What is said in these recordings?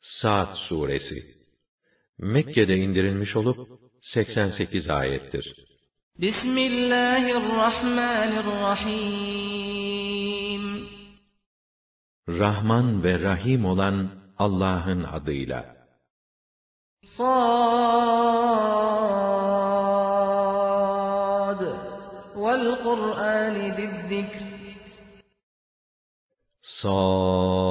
Sa'd suresi. Mekke'de indirilmiş olup 88 ayettir. Bismillahirrahmanirrahim. Rahman ve Rahim olan Allah'ın adıyla. Sad. Vel zizzikr Sad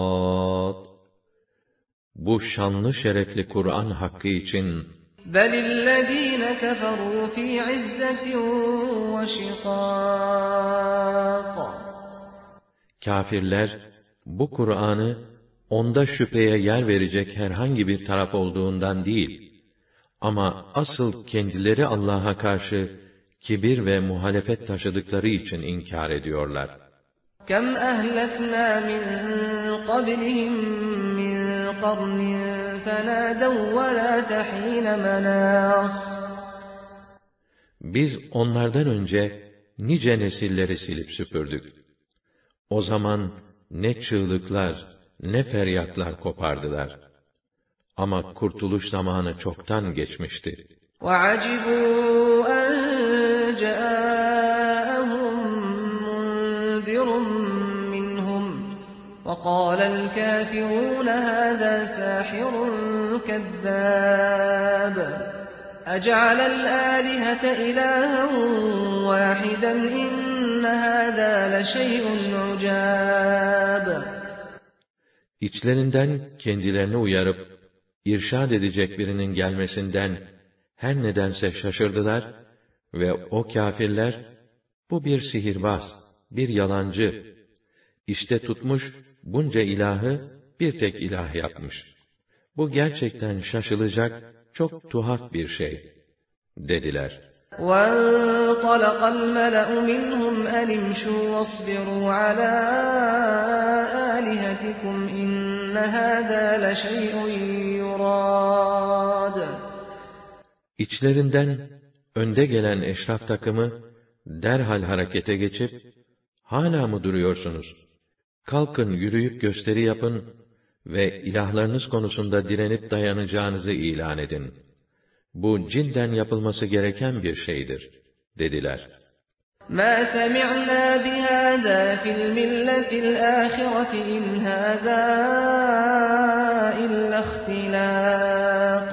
Bu şanlı şerefli Kur'an hakkı için بل الذين كفروا في عزة وشقاق Kafirler bu Kur'an'ı onda şüpheye yer verecek herhangi bir taraf olduğundan değil ama asıl kendileri Allah'a karşı kibir ve muhalefet taşıdıkları için inkar ediyorlar. كم أهلكنا من قبلهم من قرن فنادوا ولا تحين مناص Biz onlardan önce nice nesilleri silip süpürdük. O zaman ne çığlıklar, ne feryatlar kopardılar. Ama kurtuluş zamanı çoktan geçmişti. وعجبوا أن جاءهم وقال الكافرون هذا ساحر كذاب أجعل الآلهة إلها واحدا إن هذا لشيء عجاب İçlerinden kendilerini uyarıp, irşad edecek birinin gelmesinden her nedense şaşırdılar ve o kâfirler, bu bir sihirbaz, bir yalancı, işte tutmuş bunca ilahı bir tek ilah yapmış. Bu gerçekten şaşılacak, çok tuhaf bir şey, dediler. وانطلق الملأ منهم أن امشوا واصبروا على آلهتكم إن هذا لشيء يراد İçlerinden önde gelen eşraf takımı derhal harekete geçip, hala mı duruyorsunuz? Kalkın yürüyüp gösteri yapın ve ilahlarınız konusunda direnip dayanacağınızı ilan edin. Bu cidden yapılması gereken bir şeydir, dediler. ما سمعنا بهذا في الملة الآخرة إن هذا إلا اختلاق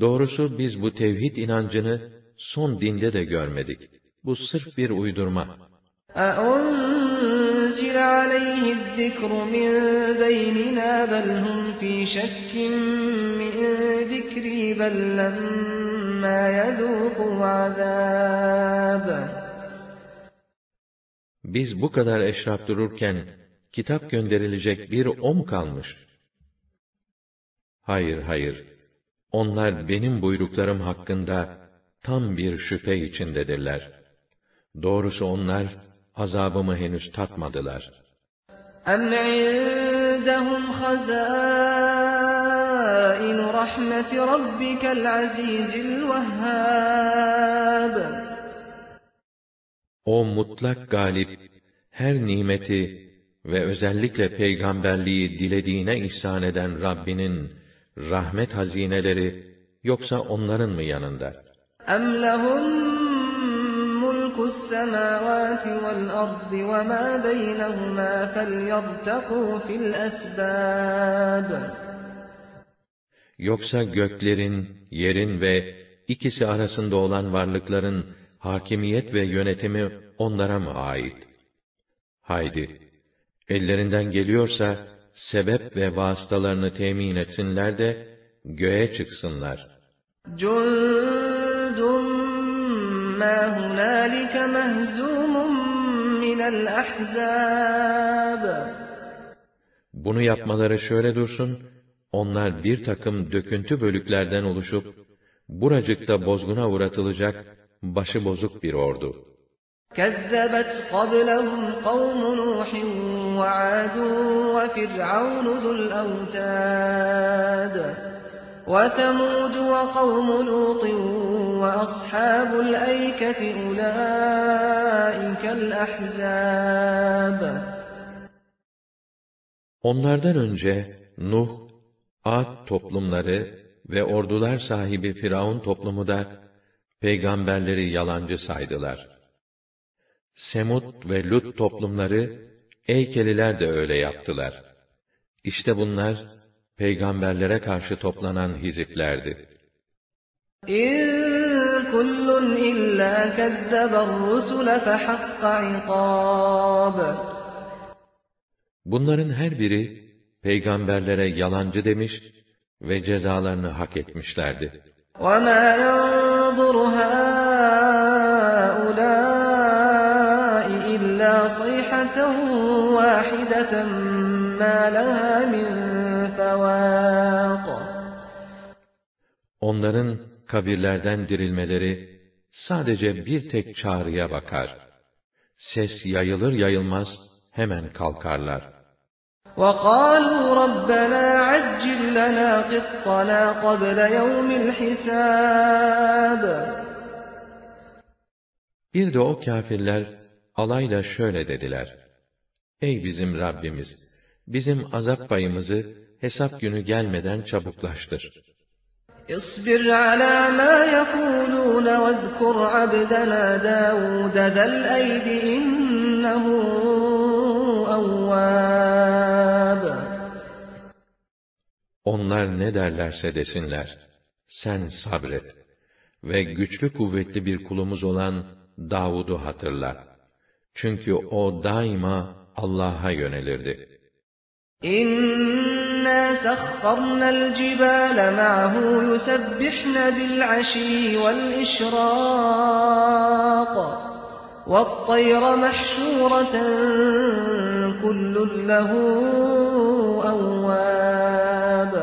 Doğrusu biz bu tevhid inancını son dinde de görmedik. Bu sırf bir uydurma. أأنزل عليه الذكر من بيننا بل هم في شك من ذكري بل لما يذوقوا عذاب Biz bu kadar eşraf dururken, kitap gönderilecek bir o mu kalmış? Hayır, hayır. Onlar benim buyruklarım hakkında tam bir şüphe içindedirler. Doğrusu onlar, azabımı henüz tatmadılar. أم عندهم خزائن رحمة ربك العزيز الوهاب O mutlak galip, her nimeti ve özellikle peygamberliği dilediğine ihsan eden Rabbinin rahmet hazineleri yoksa onların mı yanında? أم لهم ملك السماوات والأرض وما بينهما فليرتقوا في الأسباب Yoksa göklerin, yerin ve ikisi arasında olan varlıkların hakimiyet ve yönetimi onlara mı ait? Haydi, ellerinden geliyorsa sebep ve vasıtalarını temin etsinler de göğe çıksınlar. جند ما هنالك مهزوم من الأحزاب Bunu yapmaları şöyle dursun, onlar bir takım döküntü bölüklerden oluşup, buracıkta bozguna uğratılacak başı bozuk bir ordu. كذبت قبلهم قوم نوح وعاد وفرعون ذو الأوتاد وثمود وقوم لوط وأصحاب الأيكة أولئك الأحزاب Onlardan önce Nuh, Ad toplumları ve ordular sahibi Firavun toplumu da peygamberleri yalancı saydılar. Semud ve Lut toplumları Eykeliler de öyle yaptılar. İşte bunlar peygamberlere karşı toplanan hiziplerdi. İn kullun illa kezzeber rusule fehakka ikab. Bunların her biri peygamberlere yalancı demiş ve cezalarını hak etmişlerdi. وَمَا يَنظُرُ هَؤُلَاءِ إِلَّا صَيْحَةً وَاحِدَةً مَا لَهَا مِنْ فَوَاقٍ Onların kabirlerden dirilmeleri sadece bir tek çağrıya bakar. Ses yayılır yayılmaz hemen kalkarlar. وَقَالُوا رَبَّنَا عَجِّلْ لَنَا قِطَّنَا قَبْلَ يَوْمِ الْحِسَابِ Bir de o kâfirler alayla şöyle dediler. Ey bizim Rabbimiz! Bizim azap payımızı hesap günü gelmeden çabuklaştır. اصبر على ما يقولون واذكر عبدنا داود ذا الأيد إنه أواب Onlar ne derlerse desinler, sen sabret ve güçlü kuvvetli bir kulumuz olan Davud'u hatırla. Çünkü o daima Allah'a yönelirdi. إنا سخرنا الجبال معه يسبحن بالعشي والإشراق والطير محشورة كل له أواب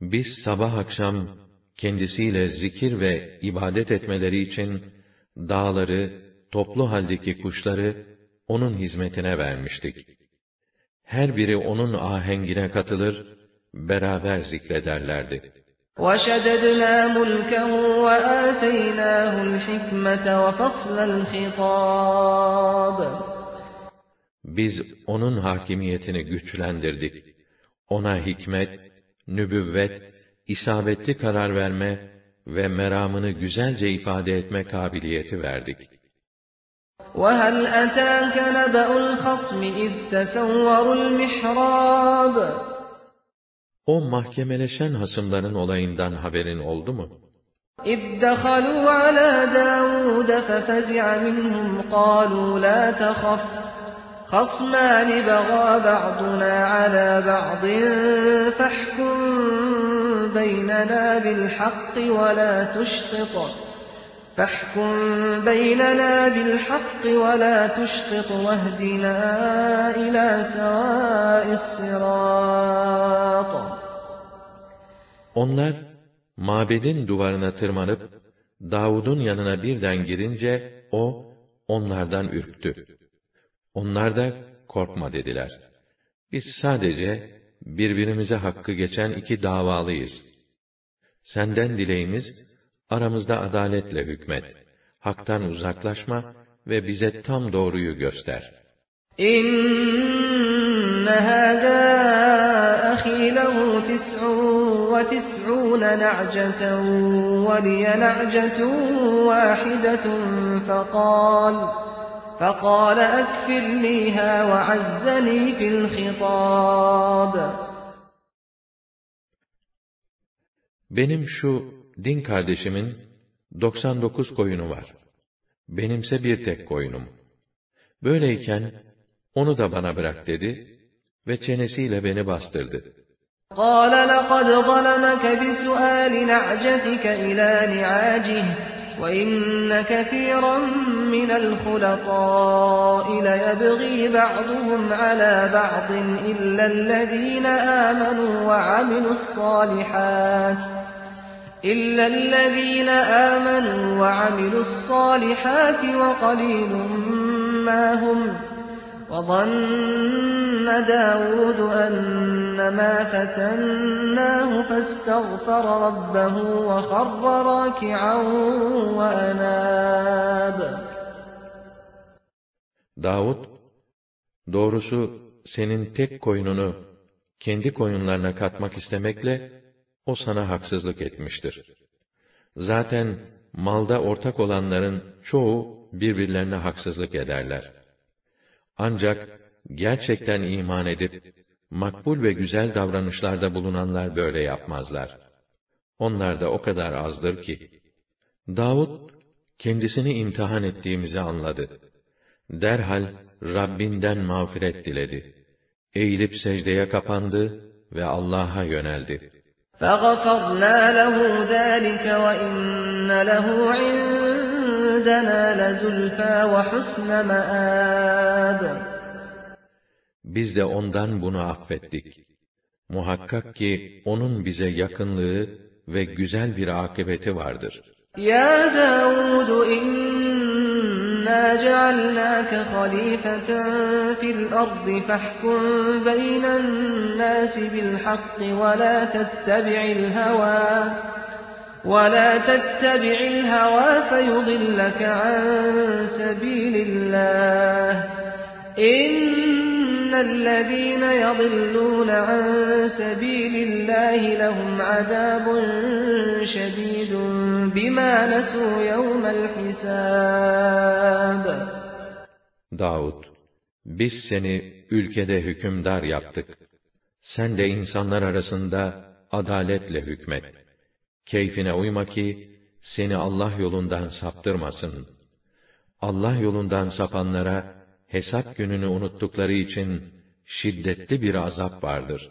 Biz sabah akşam kendisiyle zikir ve ibadet etmeleri için dağları, toplu haldeki kuşları onun hizmetine vermiştik. Her biri onun ahengine katılır, beraber zikrederlerdi. وشددنا ملكه وآتيناه الحكمة وفصل الخطاب Biz onun hakimiyetini güçlendirdik. Ona hikmet, nübüvvet, isabetli karar verme ve meramını güzelce ifade etme kabiliyeti verdik. وهل أتاك نبأ الخصم إذ تسوروا المحراب O mahkemeleşen hasımların olayından haberin oldu mu? إذ دخلوا على داود ففزع منهم قالوا لا تخف خصمان بغى بعضنا على بعض فاحكم بيننا بالحق ولا تشطط فاحكم بيننا بالحق ولا تشطط واهدنا إلى سواء الصراط Onlar, mabedin duvarına tırmanıp, Davud'un yanına birden girince, o, onlardan ürktü. Onlar da, korkma dediler. Biz sadece, birbirimize hakkı geçen iki davalıyız. Senden dileğimiz, aramızda adaletle hükmet, haktan uzaklaşma ve bize tam doğruyu göster. إن هذا أخي له تسع وتسعون نعجة ولي نعجة واحدة فقال فقال أكفلنيها وعزني في الخطاب Benim şu din kardeşimin 99 koyunu var. Benimse bir tek koyunum. Böyleyken onu da bana bırak dedi ve çenesiyle beni bastırdı. قال لقد ظلمك بسؤال نعجتك إلى نعاجه وإن كثيرا من الخلطاء ليبغي بعضهم على بعض إلا الذين آمنوا وعملوا الصالحات إلا الذين آمنوا وعملوا الصالحات وقليل ما هم وظن داود أنما فتناه فاستغفر ربه وخر راكعا وأناب Davud, doğrusu senin tek koyununu kendi koyunlarına katmak istemekle, o sana haksızlık etmiştir. Zaten malda ortak olanların çoğu birbirlerine haksızlık ederler. Ancak gerçekten iman edip makbul ve güzel davranışlarda bulunanlar böyle yapmazlar. Onlar da o kadar azdır ki. Davud kendisini imtihan ettiğimizi anladı. Derhal Rabbinden mağfiret diledi. Eğilip secdeye kapandı ve Allah'a yöneldi. فَغَفَرْنَا لَهُ ذَٰلِكَ وَإِنَّ لَهُ عِندَنَا لَزُلْفَىٰ وَحُسْنَ مَآبٍ Biz de ondan bunu affettik. Muhakkak ki onun bize yakınlığı ve güzel bir akıbeti vardır. يَا دَاوُودُ إِنَّا جَعَلْنَاكَ خَلِيفَةً فِي الْأَرْضِ فَاحْكُم بَيْنَ النَّاسِ بِالْحَقِّ وَلَا تَتَّبِعِ الْهَوَىٰ وَلَا تَتَّبِعِ الْهَوَىٰ فَيُضِلَّكَ عَن سَبِيلِ اللَّهِ ۚ إِنَّ الَّذِينَ يَضِلُّونَ عَن سَبِيلِ اللَّهِ لَهُمْ عَذَابٌ شَدِيدٌ بِمَا نَسُوا يَوْمَ الْحِسَابِ Davud, biz seni ülkede hükümdar yaptık. Sen de insanlar arasında adaletle hükmet. Keyfine uyma ki, seni Allah yolundan saptırmasın. Allah yolundan sapanlara, hesap gününü unuttukları için, şiddetli bir azap vardır.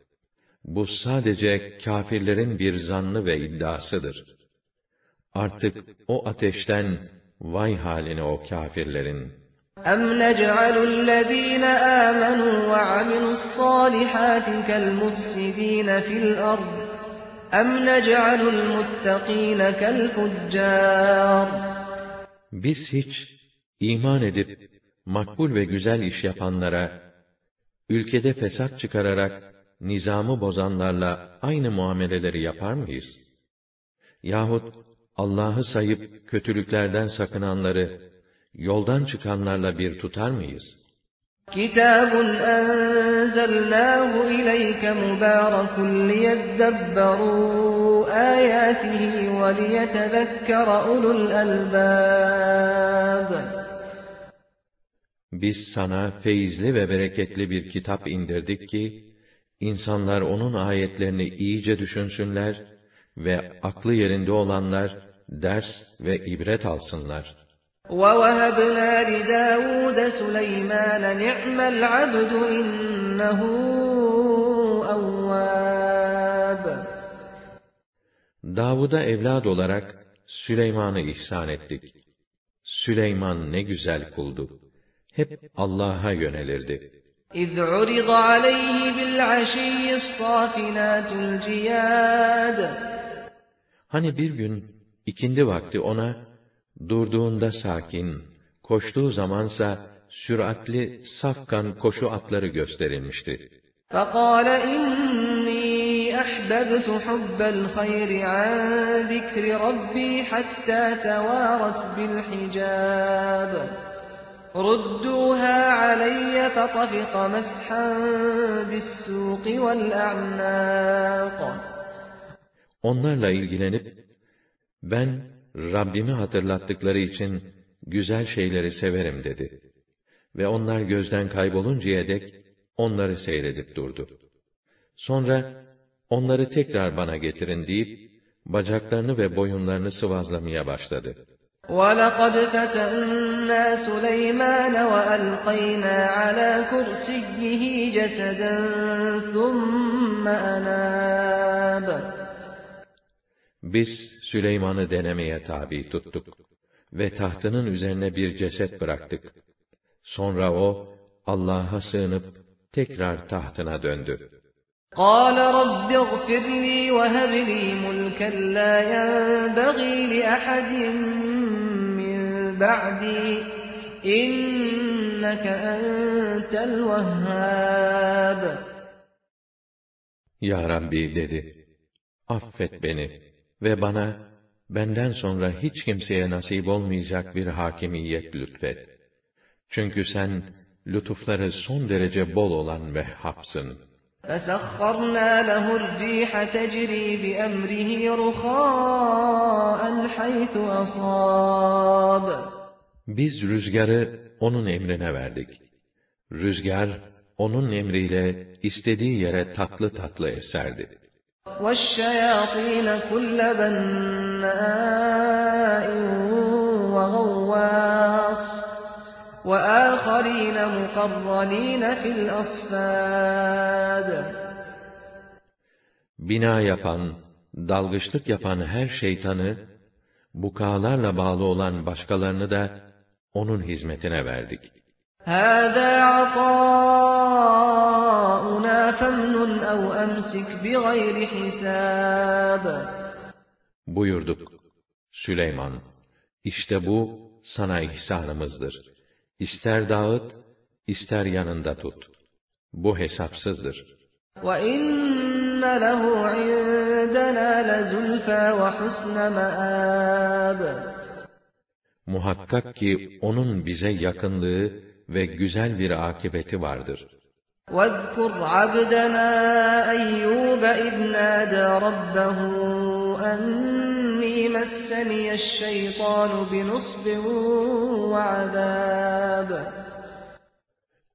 Bu sadece kâfirlerin bir zannı ve iddiasıdır. Artık o ateşten vay haline o kâfirlerin. أَمْ نَجْعَلُ الَّذِينَ آمَنُوا وَعَمِلُوا الصَّالِحَاتِ كَالْمُفْسِدِينَ فِي الْأَرْضِ أَمْ نَجْعَلُ الْمُتَّقِينَ كَالْفُجَّارِ Biz hiç iman edip makbul ve güzel iş yapanlara, ülkede fesat çıkararak nizamı bozanlarla aynı muameleleri yapar mıyız? Yahut Allah'ı sayıp kötülüklerden sakınanları yoldan çıkanlarla bir tutar mıyız? كِتَابٌ أَنزَلْنَاهُ إِلَيْكَ مُبَارَكٌ لِيَدَّبَّرُوا آيَاتِهِ وَلِيَتَذَكَّرَ أُولُو الْأَلْبَابِ Biz sana feyizli ve bereketli bir kitap indirdik ki, insanlar onun ayetlerini iyice düşünsünler ve aklı yerinde olanlar ders ve ibret alsınlar. وَوَهَبْنَا لِدَاوُودَ سُلَيْمَانَ نِعْمَ الْعَبْدُ إِنَّهُ أَوَّابٌ Davud'a evlad olarak Süleyman'ı ihsan ettik. Süleyman ne güzel kuldu. Hep Allah'a yönelirdi. إِذْ عُرِضَ عَلَيْهِ بِالْعَشِيِّ الصَّافِنَاتُ الْجِيَادُ Hani bir gün ikindi vakti ona durduğunda sakin, koştuğu zamansa süratli safkan koşu atları gösterilmişti. فَقَالَ إِنِّي أَحْبَبْتُ حُبَّ الْخَيْرِ عَنْ ذِكْرِ رَبِّي حَتَّى تَوَارَتْ بِالْحِجَابِ رُدُّوهَا عَلَيَّ فَطَفِقَ مَسْحًا بِالسُّوقِ وَالْأَعْنَاقِ Onlarla ilgilenip, ben Rabbimi hatırlattıkları için güzel şeyleri severim dedi. Ve onlar gözden kayboluncaya dek onları seyredip durdu. Sonra onları tekrar bana getirin deyip bacaklarını ve boyunlarını sıvazlamaya başladı. وَلَقَدْ فَتَنَّا سُلَيْمَانَ وَأَلْقَيْنَا عَلَى كُرْسِيِّهِ جَسَدًا ثُمَّ أَنَابَ Biz Süleyman'ı denemeye tabi tuttuk ve tahtının üzerine bir ceset bıraktık. Sonra o Allah'a sığınıp tekrar tahtına döndü. قال رب اغفر لي وهب لي ملكا لا ينبغي لأحد ba'di inneke entel vehhab. Ya Rabbi dedi, affet beni ve bana benden sonra hiç kimseye nasip olmayacak bir hakimiyet lütfet. Çünkü sen lütufları son derece bol olan Vehhab'sın.'' فسخرنا له الريح تجري بأمره رخاء حيث أصاب Biz rüzgarı onun emrine verdik. Rüzgar, onun emriyle istediği yere tatlı tatlı eserdi. والشياطين كل بناء وغواص وآخرين مقرنين في الأصفاد Bina yapan, dalgıçlık yapan her şeytanı, bukalarla bağlı olan başkalarını da onun hizmetine verdik. هذا عطاؤنا فامنن أو أمسك بغير حساب Buyurduk, Süleyman, işte bu sana ihsanımızdır. İster dağıt, ister yanında tut. Bu hesapsızdır. وَإِنَّ لَهُ عِندَنَا لَزُلْفَى وَحُسْنَ مَآبٍ Muhakkak ki onun bize yakınlığı ve güzel bir akıbeti vardır. واذكر عبدنا أيوب إذ نادى ربه أني مسني الشيطان بنصب وعذاب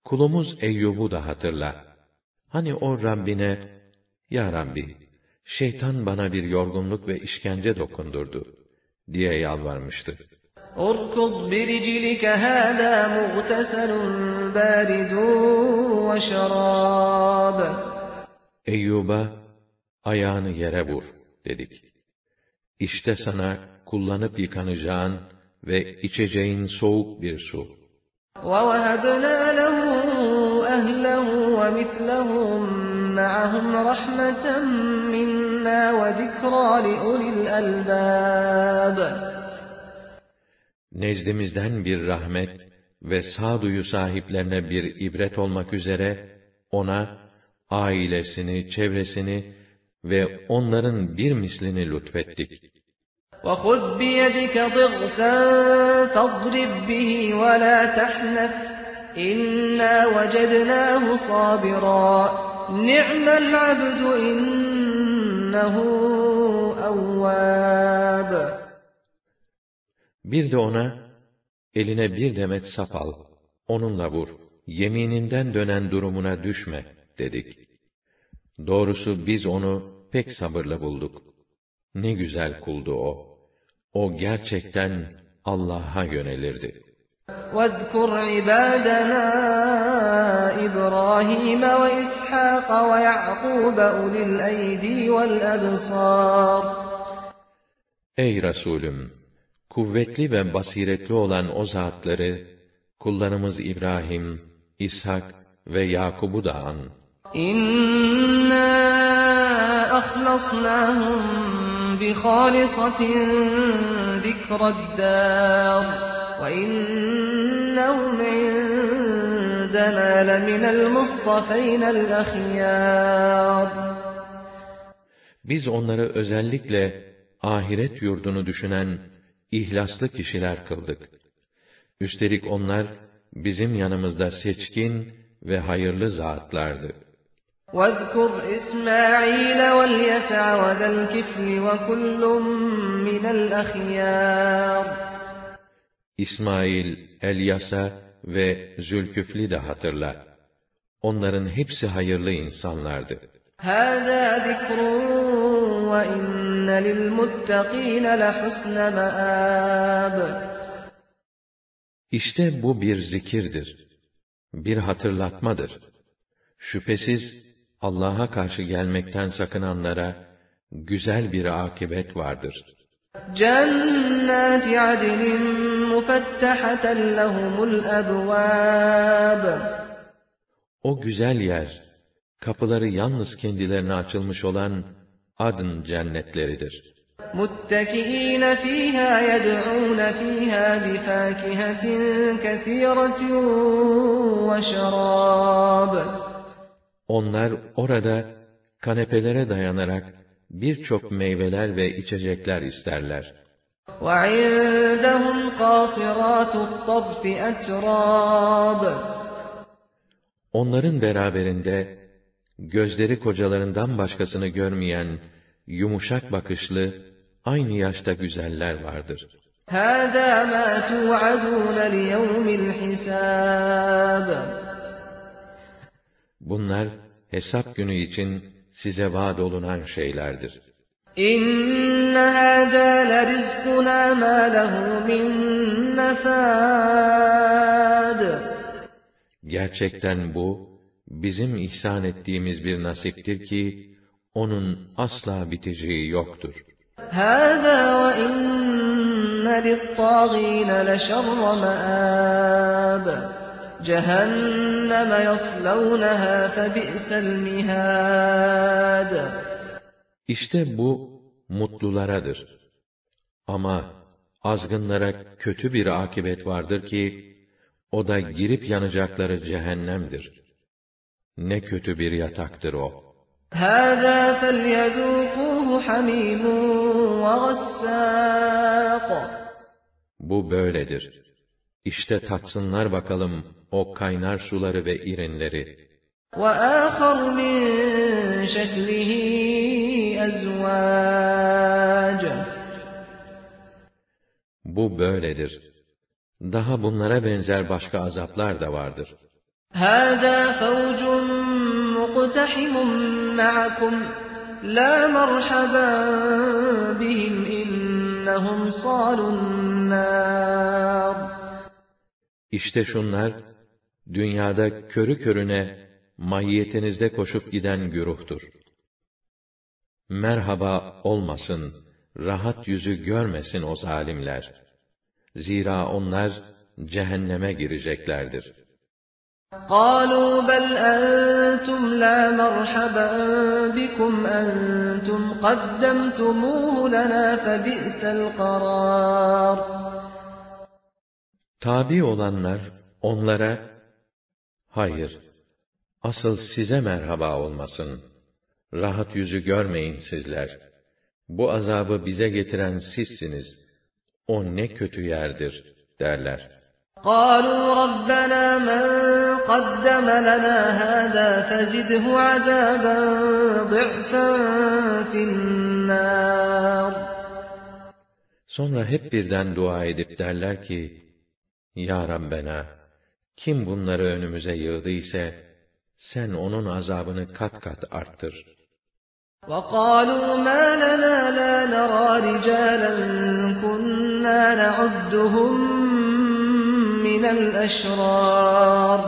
Kulumuz Eyyub'u da hatırla. Hani o Rabbine, Ya Rabbi, şeytan bana bir yorgunluk ve işkence dokundurdu, diye yalvarmıştı. اركض برجلك هذا مغتسل بارد وشراب Eyyub'a, ayağını yere vur, dedik. İşte sana kullanıp yıkanacağın ve içeceğin soğuk bir su. ووهبنا له أهله ومثلهم معهم رحمة منا وذكرى لأولي الألباب Nezdimizden bir rahmet ve sağduyu sahiplerine bir ibret olmak üzere, ona, ailesini, çevresini ve onların bir mislini lütfettik. وخذ بيدك ضغثا فاضرب به ولا تحنث إنا وجدناه صابرا نعم العبد إنه أواب Bir de ona, eline bir demet sap al, onunla vur, yemininden dönen durumuna düşme, dedik. Doğrusu biz onu pek sabırlı bulduk. Ne güzel kuldu o. O gerçekten Allah'a yönelirdi. واذكر عبادنا إبراهيم وإسحاق ويعقوب أولي الأيدي والأبصار Ey Resulüm! Kuvvetli ve basiretli olan o zatları, kullarımız İbrahim, İshak ve Yakub'u da an. İnna ahlasnahum bi halisatin zikraddar ve innahum indena leminel mustafaynel ahiyyar. Biz onları özellikle ahiret yurdunu düşünen ihlaslı kişiler kıldık. Üstelik onlar bizim yanımızda seçkin ve hayırlı zatlardı. واذكر إسماعيل واليسع وذا الكفل وكل من الأخيار İsmail, Elyasa ve Zülküfli de hatırla. Onların hepsi hayırlı insanlardı. هذا ذكر وإن للمتقين لحسن مآب İşte bu bir zikirdir. Bir hatırlatmadır. Şüphesiz Allah'a karşı gelmekten sakınanlara güzel bir akibet vardır. جنات عدن مفتحة لهم الأبواب O güzel yer, kapıları yalnız kendilerine açılmış olan adın cennetleridir. متكئين فيها يدعون فيها بفاكهة كثيرة وشراب Onlar orada kanepelere dayanarak birçok meyveler ve içecekler isterler. وعندهم قاصرات الطرف أتراب Onların beraberinde gözleri kocalarından başkasını görmeyen yumuşak bakışlı aynı yaşta güzeller vardır. هذا ما توعدون ليوم الحساب Bunlar hesap günü için size vaad olunan şeylerdir. إن هذا لرزقنا ما له من نفاد Gerçekten bu, bizim ihsan ettiğimiz bir nasiptir ki, onun asla biteceği yoktur. هذا وإن للطاغين لشر مآب جهنم يصلونها فبئس المهاد İşte bu, mutlularadır. Ama, azgınlara kötü bir akibet vardır ki, o da girip yanacakları cehennemdir. Ne kötü bir yataktır o. هذا فليذوقوه حميم وغساق Bu böyledir. İşte tatsınlar bakalım o kaynar suları ve irinleri. وآخر من شكله أزواج Bu böyledir. Daha bunlara benzer başka azaplar da vardır. هذا فوج مقتحم معكم لا مرحبا بهم إنهم صالوا النار İşte şunlar, dünyada körü körüne, mahiyetinizde koşup giden güruhtur. Merhaba olmasın, rahat yüzü görmesin o zalimler. Zira onlar, cehenneme gireceklerdir. قالوا بل أنتم لا مرحبا بكم أنتم قدمتموه لنا فبئس القرار Tabi olanlar, onlara, hayır, asıl size merhaba olmasın. Rahat yüzü görmeyin sizler. Bu azabı bize getiren sizsiniz. O ne kötü yerdir, derler. قالوا ربنا من قدم لنا هذا فزده عذابا ضعفا في النار Sonra hep birden dua edip derler ki, Ya Rabbena, kim bunları önümüze yığdı ise, sen onun azabını kat kat arttır. وقالوا ما لنا لا نرى رجالا كنا نعدهم من الأشرار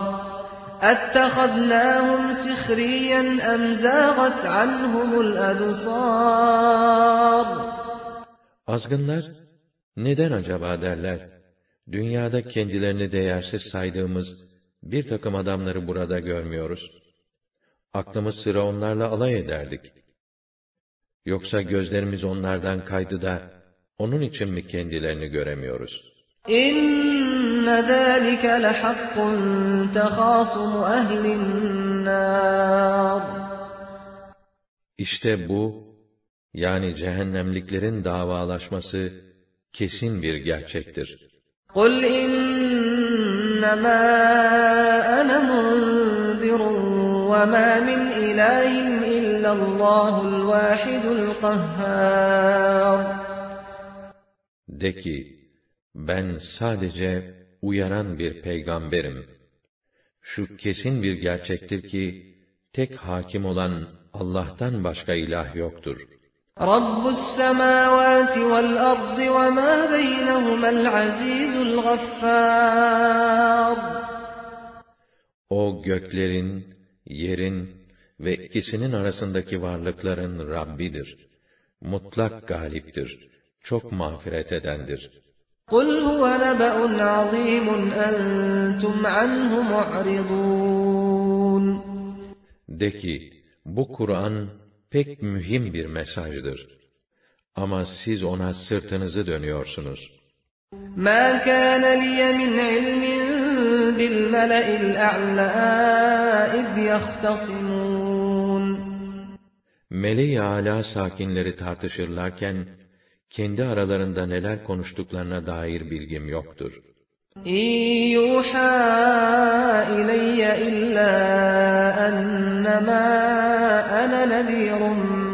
أتخذناهم سخريا أم زاغت عنهم الأبصار Azgınlar, neden acaba derler, dünyada kendilerini değersiz saydığımız bir takım adamları burada görmüyoruz. Aklımız sıra onlarla alay ederdik. Yoksa gözlerimiz onlardan kaydı da, onun için mi kendilerini göremiyoruz? إن ذلك لحق تخاصم أهل النار İşte bu, yani cehennemliklerin davalaşması, kesin bir gerçektir. قل إنما أنا منذر وما من إله إلا الله الواحد القهار De ki, ben sadece uyaran bir peygamberim. Şu kesin bir gerçektir ki, tek hakim olan Allah'tan başka ilah yoktur. رب السماوات والأرض وما بينهما العزيز الغفار O göklerin, yerin ve ikisinin arasındaki varlıkların Rabbidir. Mutlak galiptir. Çok mağfiret edendir. قل هو نبأ عظيم أنتم عنه معرضون De ki, bu Kur'an pek mühim bir mesajdır. Ama siz ona sırtınızı dönüyorsunuz. مَا كَانَ لِيَ مِنْ عِلْمٍ بِالْمَلَإِ الْأَعْلَى إِذْ يَخْتَصِمُونَ Mele-i âlâ sakinleri tartışırlarken, kendi aralarında neler konuştuklarına dair bilgim yoktur. اِنْ يُوحَى إِلَيَّ إِلَّا أَنَّمَا أَنَا نَذِيرٌ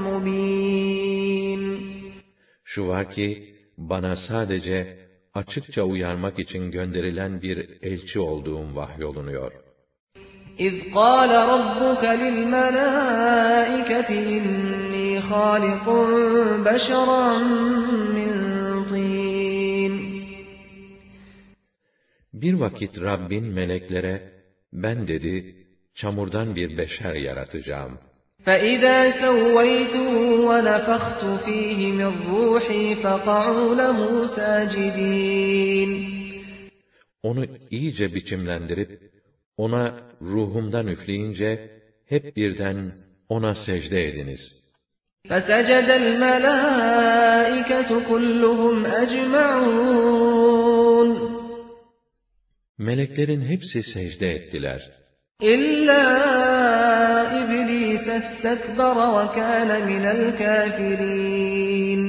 مُبِينٌ Şu var ki, bana sadece açıkça uyarmak için gönderilen bir elçi olduğum vahyolunuyor. إِذْ قَالَ رَبُّكَ لِلْمَلَائِكَةِ إِنِّي خَالِقٌ بَشَرًا Bir vakit Rabbin meleklere, ben dedi, çamurdan bir beşer yaratacağım. فَإِذَا سَوَّيْتُهُ وَنَفَخْتُ فِيهِ مِنْ رُوحِي فَقَعُوا لَهُ سَاجِدِينَ Onu iyice biçimlendirip, ona ruhumdan üfleyince, hep birden ona secde ediniz. فَسَجَدَ الْمَلَائِكَةُ كُلُّهُمْ أَجْمَعُونَ Meleklerin hepsi secde ettiler. إِلَّا إِبْلِيسَ اسْتَكْبَرَ وَكَانَ مِنَ الْكَافِرِينَ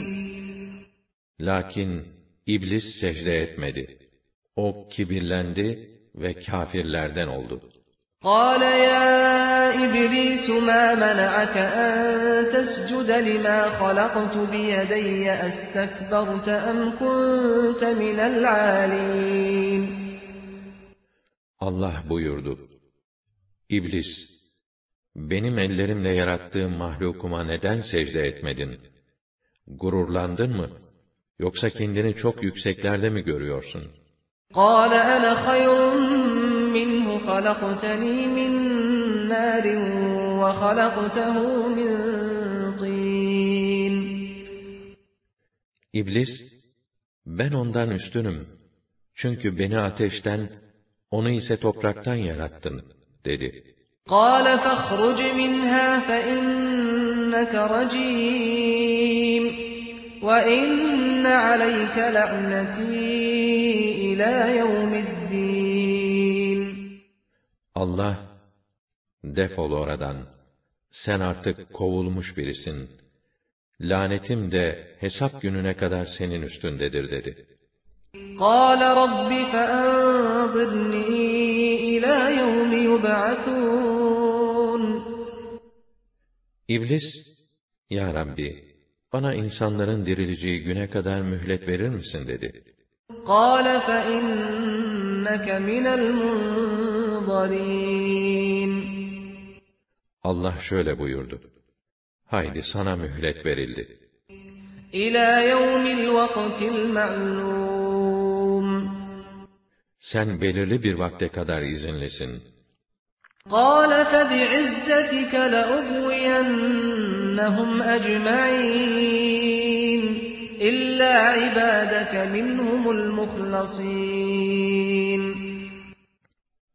Lakin iblis secde etmedi. O kibirlendi ve kâfirlerden oldu. قَالَ يَا إِبْلِيسُ مَا مَنَعَكَ أَن تَسْجُدَ لِمَا خَلَقْتُ بِيَدَيَّ أَسْتَكْبَرْتَ أَمْ كُنتَ مِنَ الْعَالِينَ Allah buyurdu. İblis, benim ellerimle yarattığım mahlukuma neden secde etmedin? Gururlandın mı? Yoksa kendini çok yükseklerde mi görüyorsun? قَالَ أَنَا خَيْرٌ مِّنْهُ خَلَقْتَنِي مِنْ نَارٍ وَخَلَقْتَهُ مِنْ طِينٍ İblis, ben ondan üstünüm. Çünkü beni ateşten, onu ise topraktan yarattın, dedi. قَالَ فَاخْرُجْ مِنْهَا فَإِنَّكَ رَجِيمٌ وَإِنَّ عَلَيْكَ لَعْنَتِي إِلَى يَوْمِ الدِّينِ Allah, defol oradan. Sen artık kovulmuş birisin. Lanetim de hesap gününe kadar senin üstündedir dedi. قَالَ رَبِّ فَأَنظِرْنِي إِلَى يَوْمِ يُبْعَثُونَ İblis, Ya Rabbi, bana insanların dirileceği güne kadar mühlet verir misin dedi. قَالَ فَإِنَّكَ مِنَ الْمُنظَرِينَ Allah şöyle buyurdu. Haydi sana mühlet verildi. إِلَى يَوْمِ الْوَقْتِ الْمَعْلُومِ Sen belirli bir vakte kadar izinlisin. قَالَ فَبِعِزَّتِكَ لَأُغْوِيَنَّهُمْ أَجْمَعِينَ إِلَّا عِبَادَكَ مِنْهُمُ الْمُخْلَصِينَ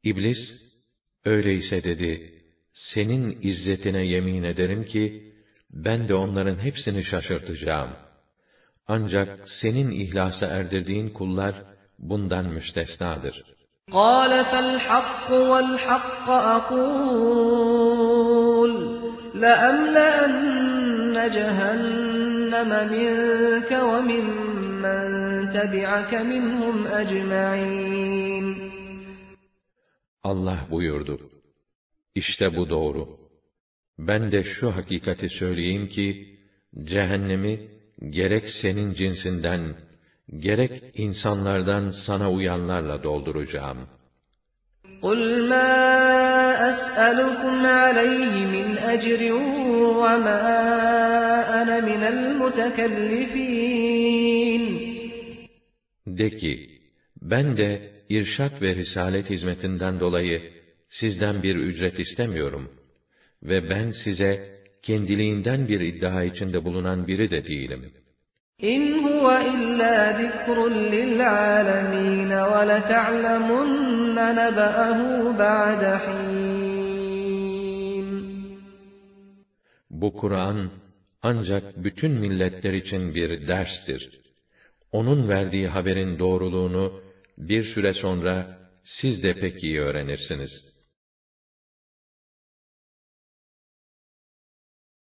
İblis, öyleyse dedi, senin izzetine yemin ederim ki, ben de onların hepsini şaşırtacağım. Ancak senin ihlasa erdirdiğin kullar, bundan müstesnadır. قَالَ فَالْحَقُّ وَالْحَقَّ أَقُولُ لَأَمْلَأَنَّ جَهَنَّمَ مِنْكَ وَمِمَّنْ تَبِعَكَ مِنْهُمْ أَجْمَعِينَ Allah buyurdu. İşte bu doğru. Ben de şu hakikati söyleyeyim ki, cehennemi gerek senin cinsinden, gerek insanlardan sana uyanlarla dolduracağım. قُلْ مَا أَسْأَلُكُمْ عَلَيْهِ مِنْ أَجْرٍ وَمَا أَنَا مِنَ الْمُتَكَلِّفِينَ De ki, ben de irşat ve risalet hizmetinden dolayı sizden bir ücret istemiyorum ve ben size kendiliğinden bir iddia içinde bulunan biri de değilim. İn huve illa zikrun lil alemin ve le ta'lemunne nebe'ehu ba'de Bu Kur'an ancak bütün milletler için bir derstir. Onun verdiği haberin doğruluğunu bir süre sonra siz de pek iyi öğrenirsiniz.''